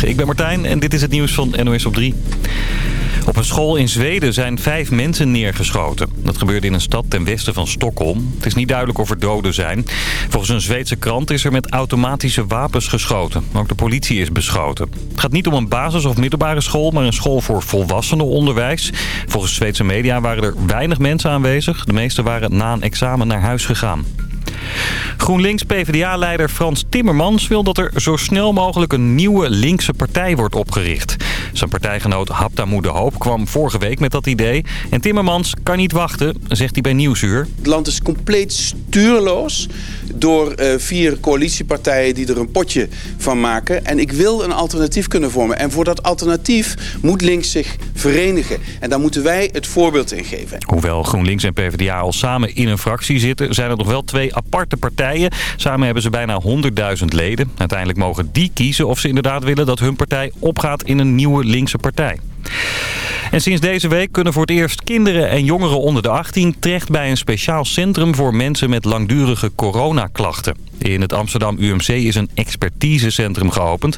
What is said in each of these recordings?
Ik ben Martijn en dit is het nieuws van NOS op 3. Op een school in Zweden zijn vijf mensen neergeschoten. Dat gebeurde in een stad ten westen van Stockholm. Het is niet duidelijk of er doden zijn. Volgens een Zweedse krant is er met automatische wapens geschoten. Ook de politie is beschoten. Het gaat niet om een basis- of middelbare school, maar een school voor volwassenenonderwijs. Volgens Zweedse media waren er weinig mensen aanwezig. De meeste waren na een examen naar huis gegaan. GroenLinks-PVDA-leider Frans Timmermans wil dat er zo snel mogelijk een nieuwe linkse partij wordt opgericht. Zijn partijgenoot Haptamu de Hoop kwam vorige week met dat idee. En Timmermans kan niet wachten, zegt hij bij Nieuwsuur. Het land is compleet stuurloos door uh, vier coalitiepartijen die er een potje van maken. En ik wil een alternatief kunnen vormen. En voor dat alternatief moet links zich verenigen. En daar moeten wij het voorbeeld in geven. Hoewel GroenLinks en PvdA al samen in een fractie zitten... zijn er nog wel twee aparte partijen. Samen hebben ze bijna 100.000 leden. Uiteindelijk mogen die kiezen of ze inderdaad willen dat hun partij opgaat in een nieuwe linkse partij. En sinds deze week kunnen voor het eerst kinderen en jongeren onder de 18 terecht bij een speciaal centrum voor mensen met langdurige coronaklachten. In het Amsterdam UMC is een expertisecentrum geopend.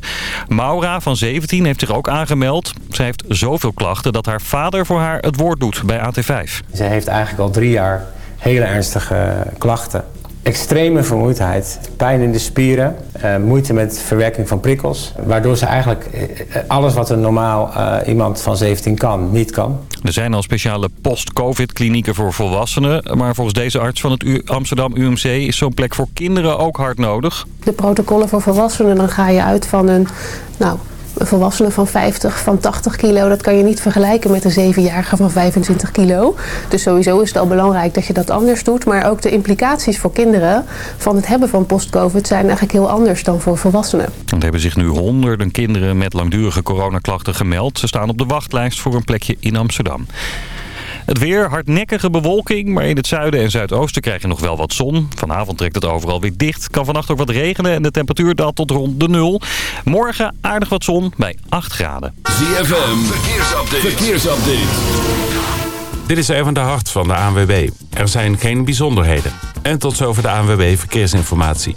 Maura van 17 heeft zich ook aangemeld. Zij heeft zoveel klachten dat haar vader voor haar het woord doet bij AT5. Ze heeft eigenlijk al drie jaar hele ernstige klachten extreme vermoeidheid, pijn in de spieren, uh, moeite met verwerking van prikkels. Waardoor ze eigenlijk uh, alles wat een normaal uh, iemand van 17 kan, niet kan. Er zijn al speciale post-covid klinieken voor volwassenen. Maar volgens deze arts van het U Amsterdam UMC is zo'n plek voor kinderen ook hard nodig. De protocollen voor volwassenen, dan ga je uit van een... Nou, een volwassene van 50, van 80 kilo, dat kan je niet vergelijken met een zevenjarige van 25 kilo. Dus sowieso is het al belangrijk dat je dat anders doet. Maar ook de implicaties voor kinderen van het hebben van post-covid zijn eigenlijk heel anders dan voor volwassenen. Er hebben zich nu honderden kinderen met langdurige coronaklachten gemeld. Ze staan op de wachtlijst voor een plekje in Amsterdam. Het weer, hardnekkige bewolking, maar in het zuiden en zuidoosten krijg je nog wel wat zon. Vanavond trekt het overal weer dicht. Kan vannacht ook wat regenen en de temperatuur daalt tot rond de nul. Morgen aardig wat zon bij 8 graden. ZFM, verkeersupdate. verkeersupdate. Dit is even de hart van de ANWB. Er zijn geen bijzonderheden. En tot zover de ANWB Verkeersinformatie.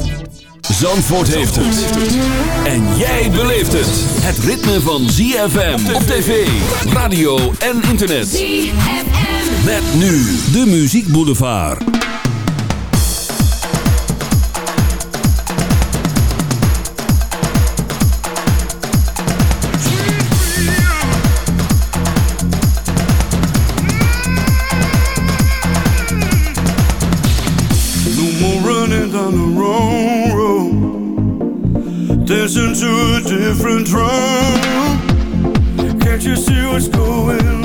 Zandvoort heeft het. En jij beleeft het. Het ritme van ZFM op tv, radio en internet. ZFM. Met nu de Muziek Boulevard. Listen to a different drum. Can't you see what's going on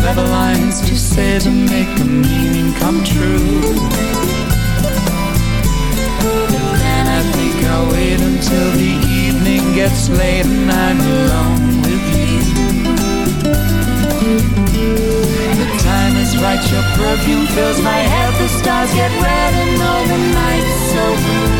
clever lines to say to make the meaning come true. But then I think I'll wait until the evening gets late and I'm alone with you. The time is right, your perfume fills my head, the stars get red and all the nights so blue.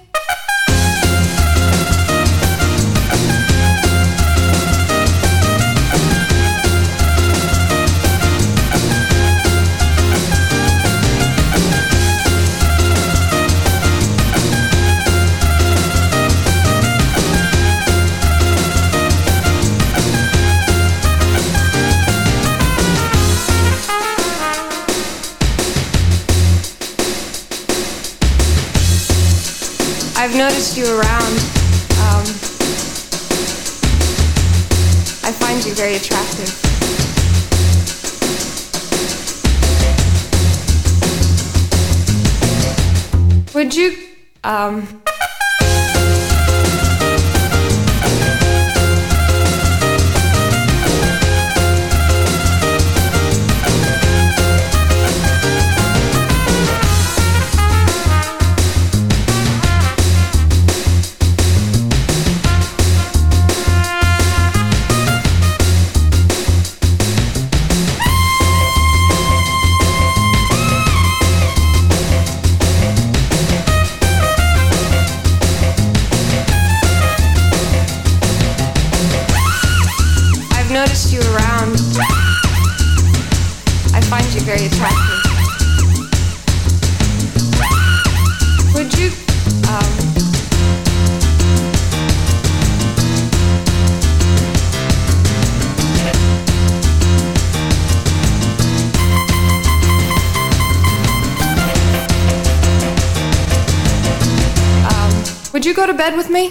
Would you, um, bed with me?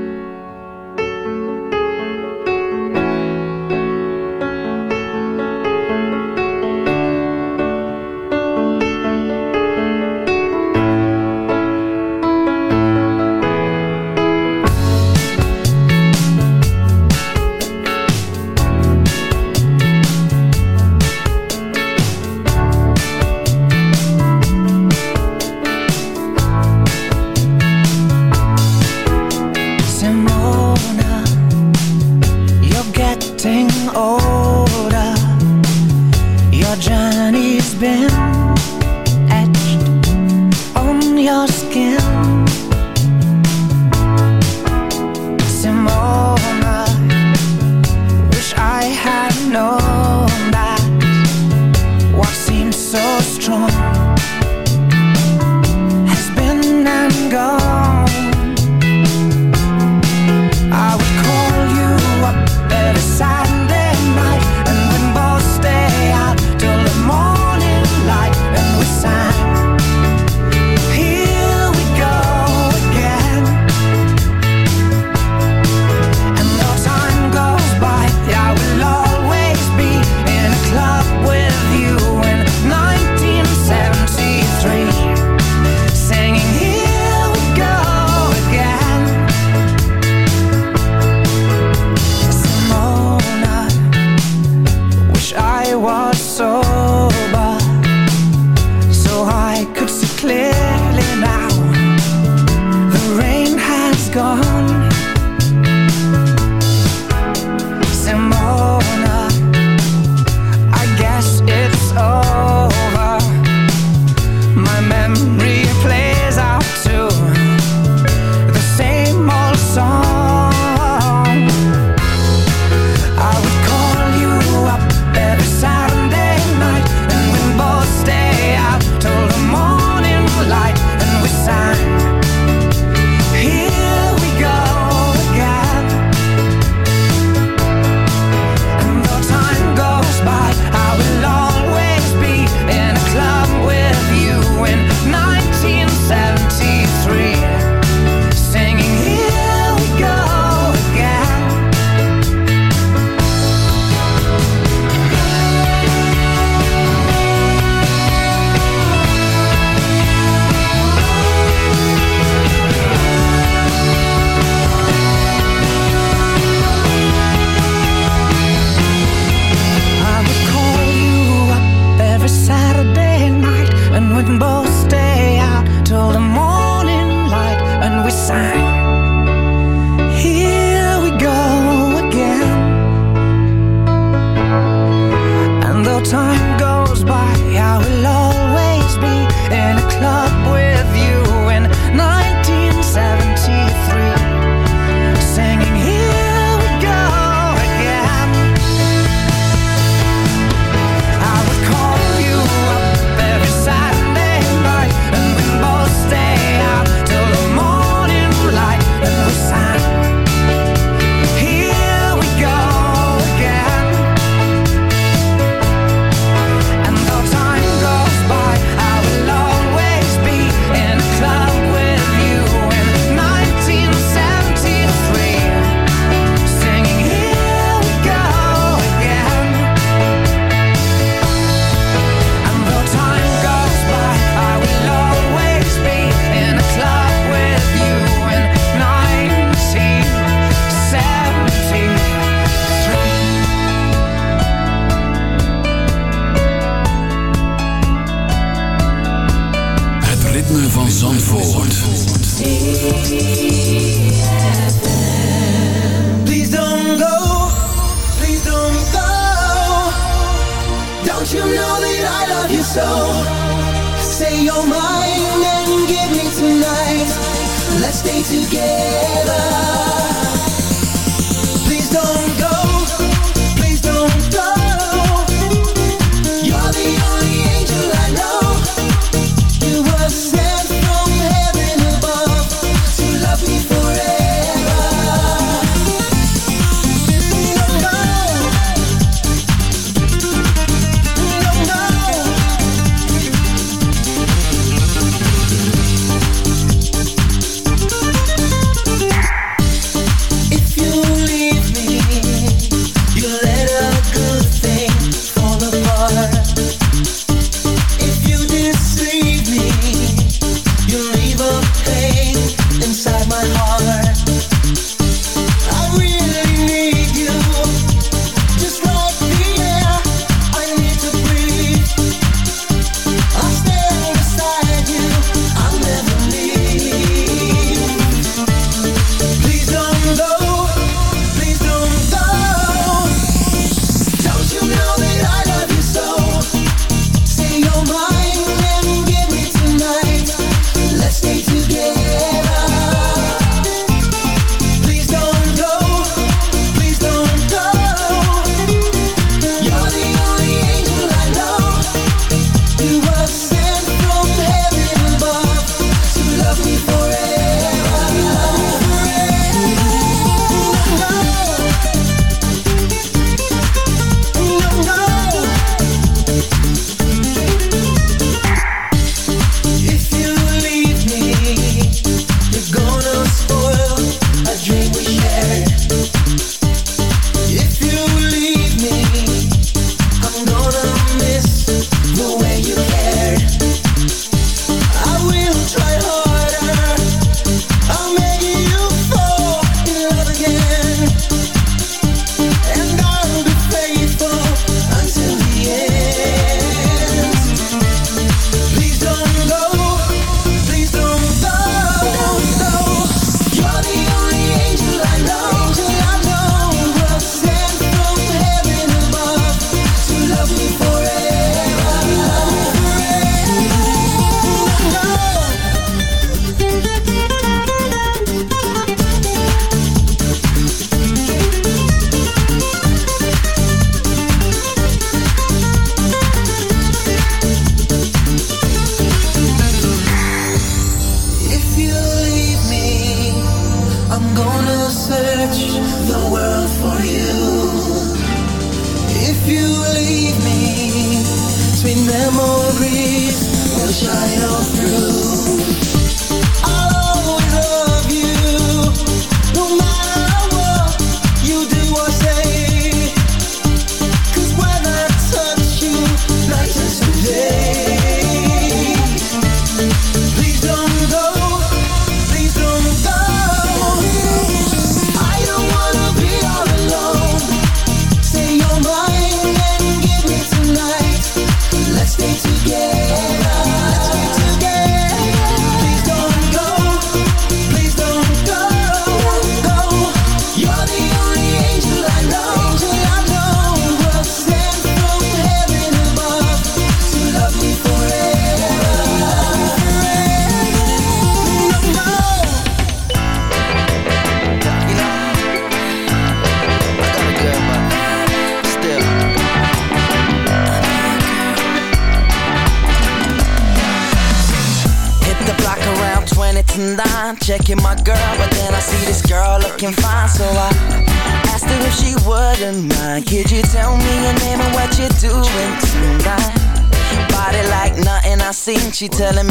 she telling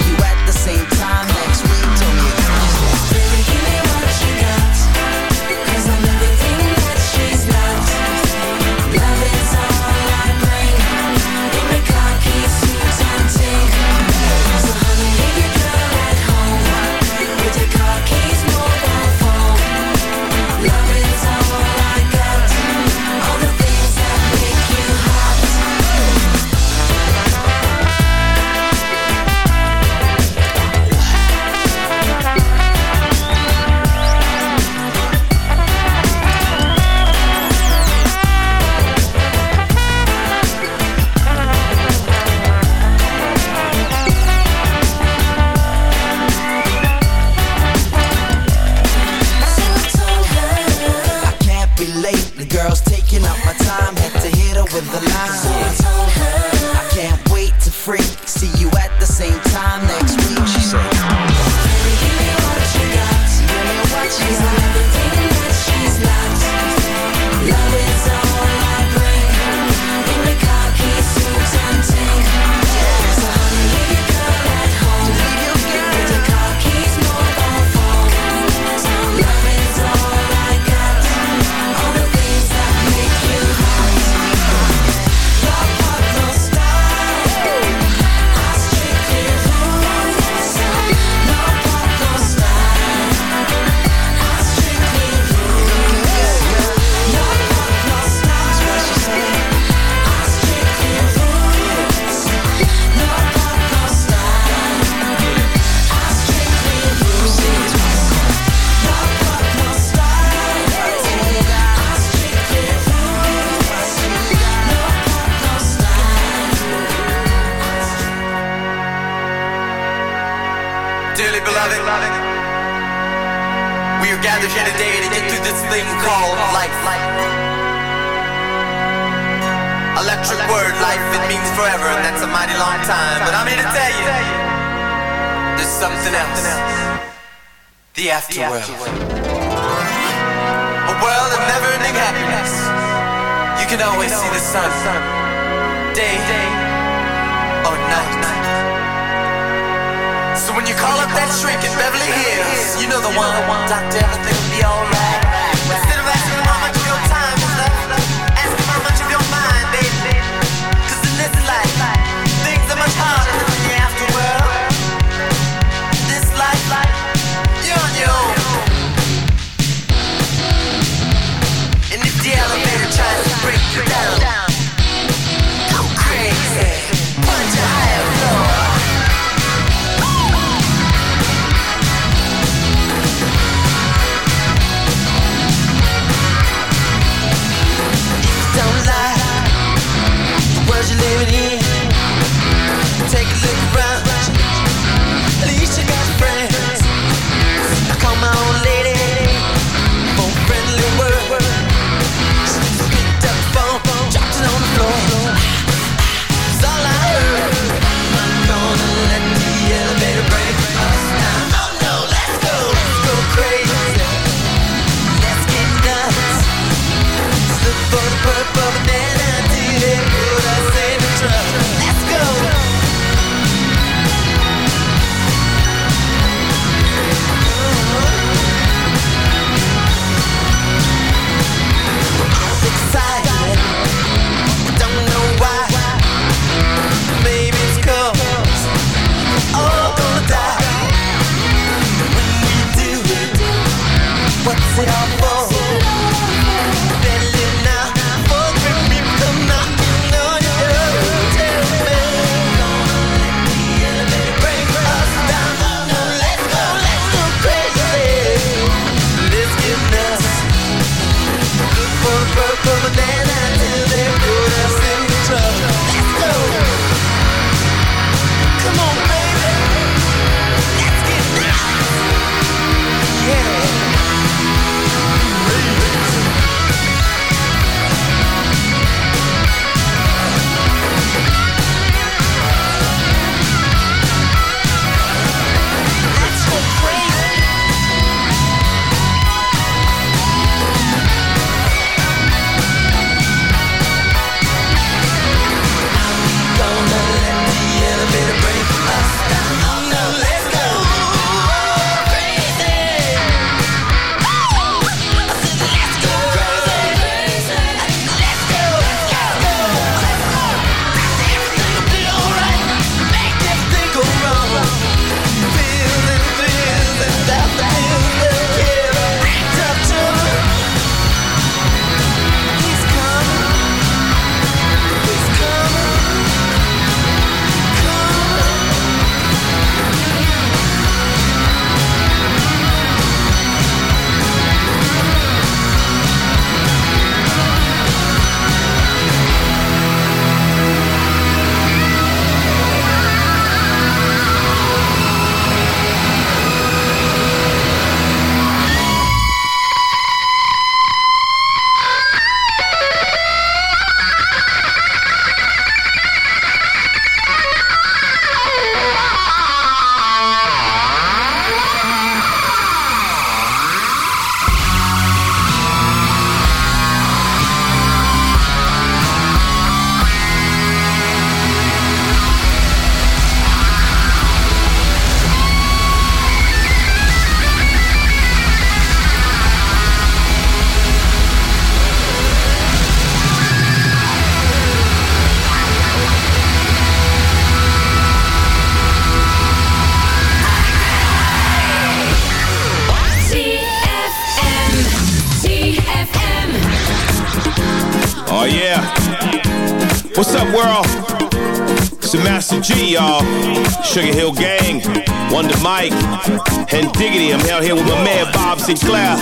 and clap.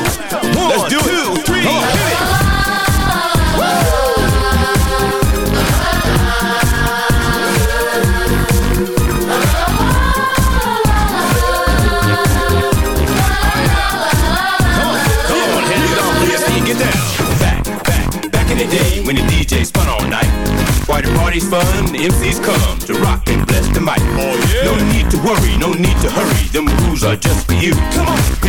One, Let's do it. three, oh. hit it. Day when the DJ spun all night, why the party's fun, the MCs come to rock and bless the mic. Oh, yeah. No need to worry, no need to hurry. Them rules are just for you. Come on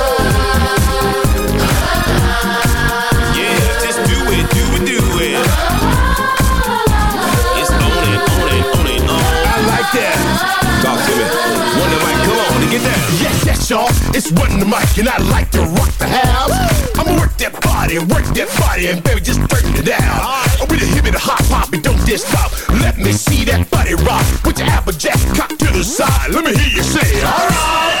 Yes, yes, y'all. It's Run the Mic, and I like to rock the house. I'ma work that body, work that body, and baby, just turn it down. I'm oh, with a hip and a hop hop, and don't just stop. Let me see that body rock. Put your applejack cock to the side. Let me hear you say, alright.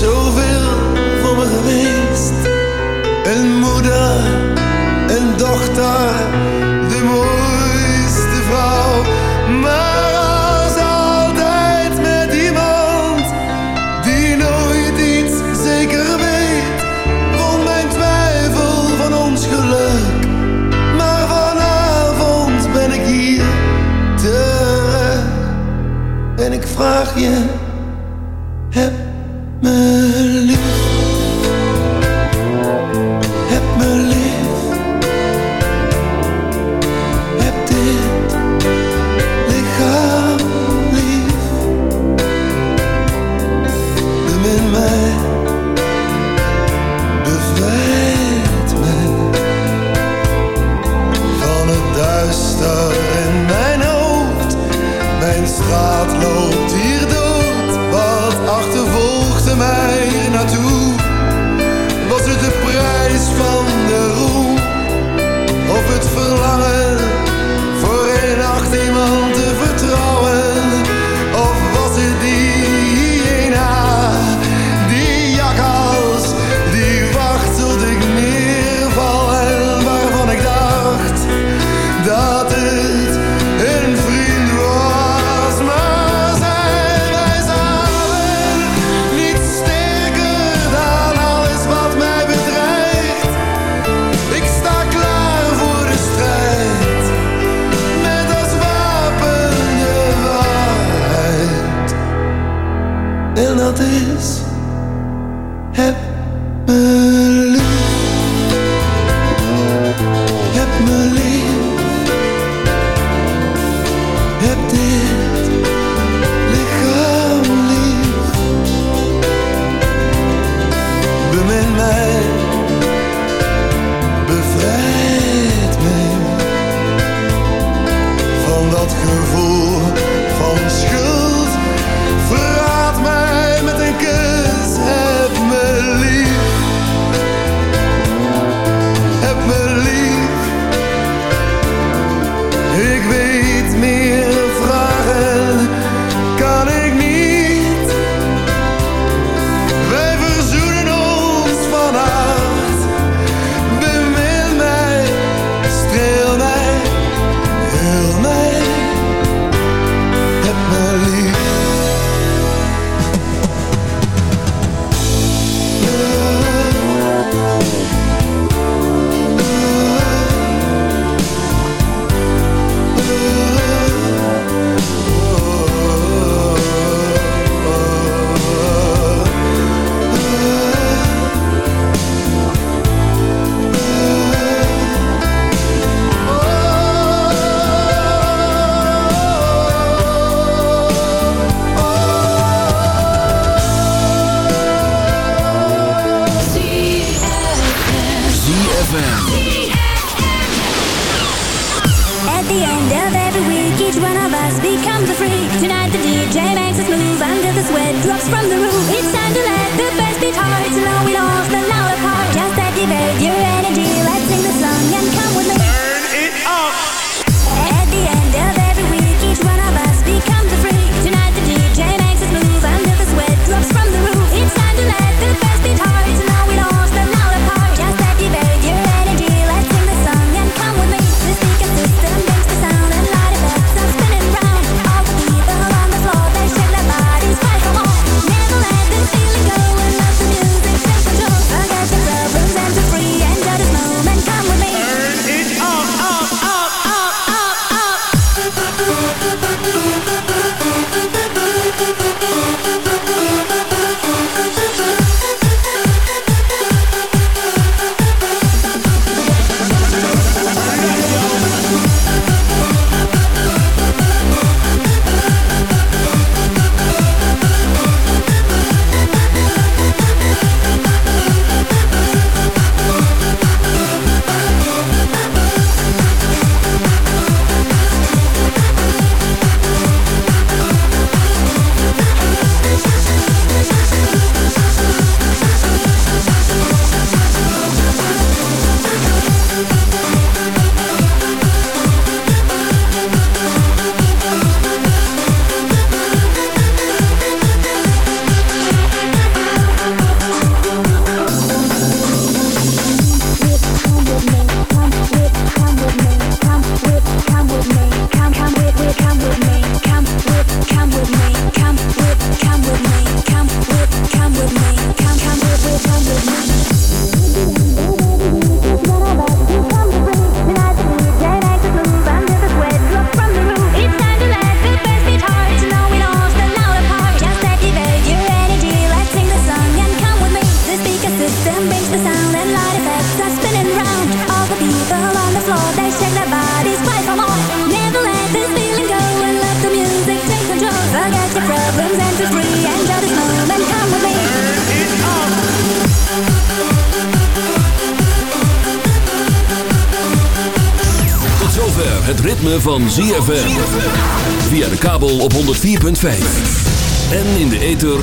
Zoveel voor me geweest. Een moeder, een dochter, me. Ik weet